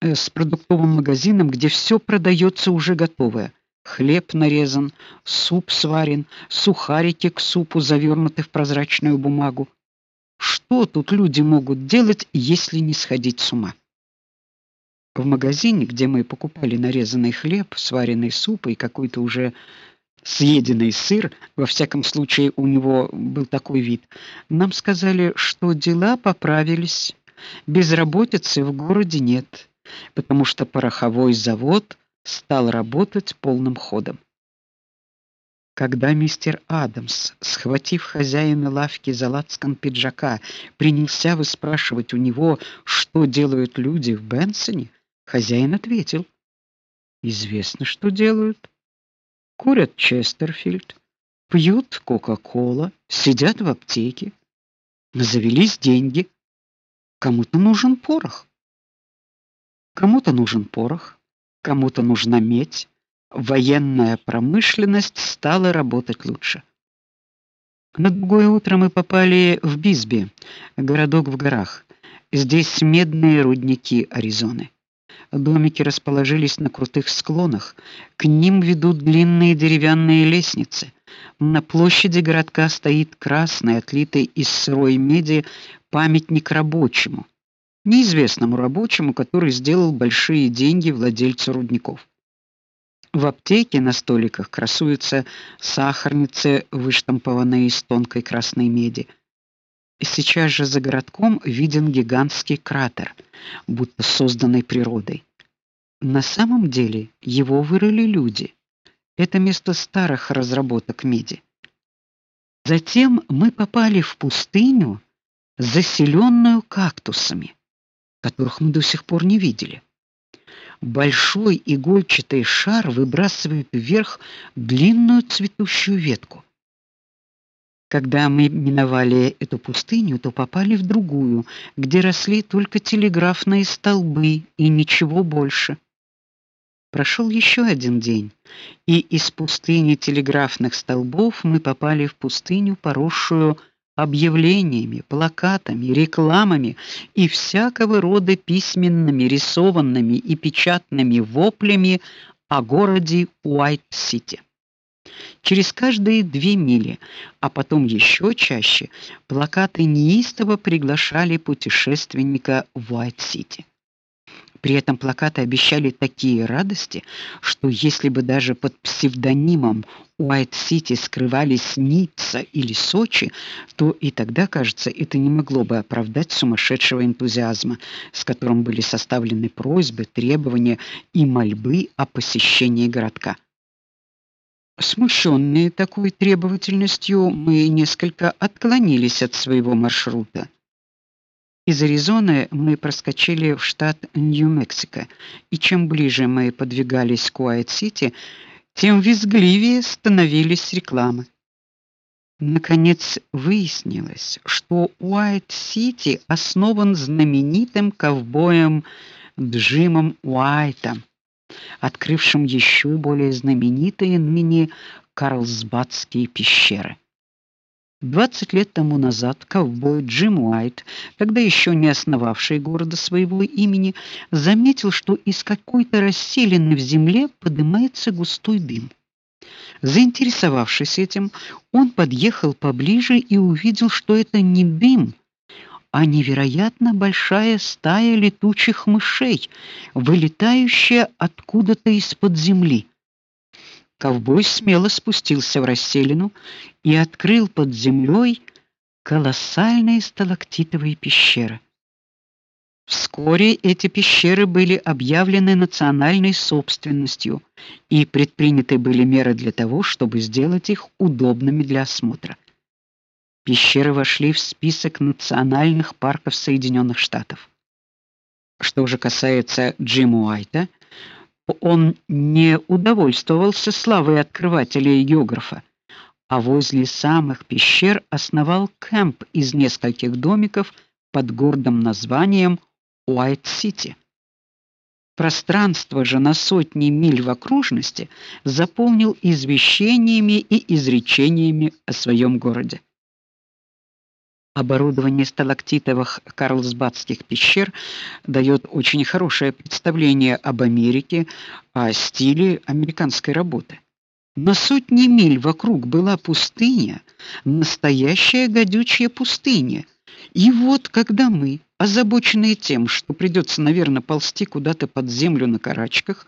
э, с продуктовым магазином, где все продается уже готовое. Хлеб нарезан, суп сварен, сухарики к супу завернуты в прозрачную бумагу. Что тут люди могут делать, если не сходить с ума? В магазине, где мы покупали нарезанный хлеб, сваренный суп и какой-то уже съеденный сыр, во всяком случае у него был такой вид. Нам сказали, что дела поправились. Безработицы в городе нет, потому что пороховой завод стал работать полным ходом. Когда мистер Адамс, схватив хозяина лавки за лацкан пиджака, принялся выспрашивать у него, что делают люди в Бенсоне, хозяин ответил: "Известно, что делают. Курят Честерфилд, пьют Кока-кола, сидят в аптеке. Завелись деньги. Кому-то нужен порох. Кому-то нужен порох, кому-то нужна медь, военная промышленность стала работать лучше. На другое утро мы попали в Бисби, городок в горах. Здесь медные рудники Аризоны. Домики расположились на крутых склонах, к ним ведут длинные деревянные лестницы. На площади городка стоит красный, отлитый из сырой меди памятник рабочему неизвестному рабочему, который сделал большие деньги владельцу рудников. В аптеке на столиках красуются сахарницы, выштампованные из тонкой красной меди. Сейчас же за городком виден гигантский кратер, будто созданный природой. На самом деле его вырыли люди. Это место старых разработок меди. Затем мы попали в пустыню, заселенную кактусами которых мы до сих пор не видели. Большой игольчатый шар выбрасывает вверх длинную цветущую ветку. Когда мы миновали эту пустыню, то попали в другую, где росли только телеграфные столбы и ничего больше. Прошел еще один день, и из пустыни телеграфных столбов мы попали в пустыню, поросшую объявлениями, плакатами, рекламами и всякого рода письменными, рисованными и печатными воплями о городе Уайт-Сити. Через каждые две мили, а потом еще чаще, плакаты неистово приглашали путешественника в Уайт-Сити. При этом плакаты обещали такие радости, что если бы даже под псевдонимом Уайт-Сити скрывались Ницца или Сочи, то и тогда, кажется, это не могло бы оправдать сумасшедшего энтузиазма, с которым были составлены просьбы, требования и мольбы о посещении городка. Смущенные такой требовательностью, мы несколько отклонились от своего маршрута. Из Аризоны мы проскочили в штат Нью-Мексико, и чем ближе мы подвигались к Уайт-Сити, тем визгливее становились рекламы. Наконец выяснилось, что Уайт-Сити основан знаменитым ковбоем Джимом Уайтом, открывшим еще более знаменитые ныне Карлсбадские пещеры. 20 лет тому назад ковбой Джим Уайт, тогда еще не основавший города своего имени, заметил, что из какой-то расселины в земле поднимается густой дым. Заинтересовавшись этим, он подъехал поближе и увидел, что это не дым, а невероятно большая стая летучих мышей, вылетающая откуда-то из-под земли. Ковбой смело спустился в расселину и открыл под землей колоссальные сталактитовые пещеры. Вскоре эти пещеры были объявлены национальной собственностью, и предприняты были меры для того, чтобы сделать их удобными для осмотра. Пещеры вошли в список национальных парков Соединенных Штатов. Что же касается Джима Уайта, он не удовольствовался славой открывателя и географа, а возле самых пещер основал кемп из нескольких домиков под гордым названием Уайт-Сити. Пространство же на сотни миль в окружности заполнил извещениями и изречениями о своем городе. Оборудование сталактитовых Карлсбадских пещер дает очень хорошее представление об Америке, о стиле американской работы. На сотни миль вокруг была пустыня, настоящая гадючая пустыня. И вот когда мы, озабоченные тем, что придется, наверное, ползти куда-то под землю на карачках,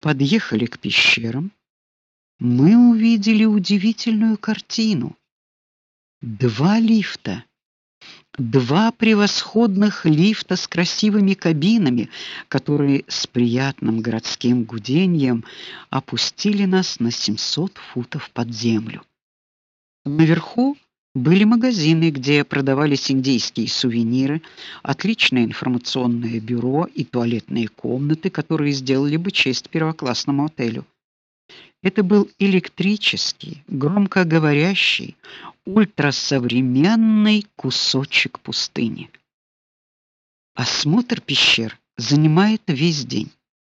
подъехали к пещерам, мы увидели удивительную картину. Два лифта. Два превосходных лифта с красивыми кабинами, которые с приятным городским гудением опустили нас на 700 футов под землю. Наверху были магазины, где продавались индийские сувениры, отличное информационное бюро и туалетные комнаты, которые сделали бы честь первоклассному отелю. Это был электрический, громкоговорящий, ультрасовременный кусочек пустыни. Осмотр пещер занимает весь день.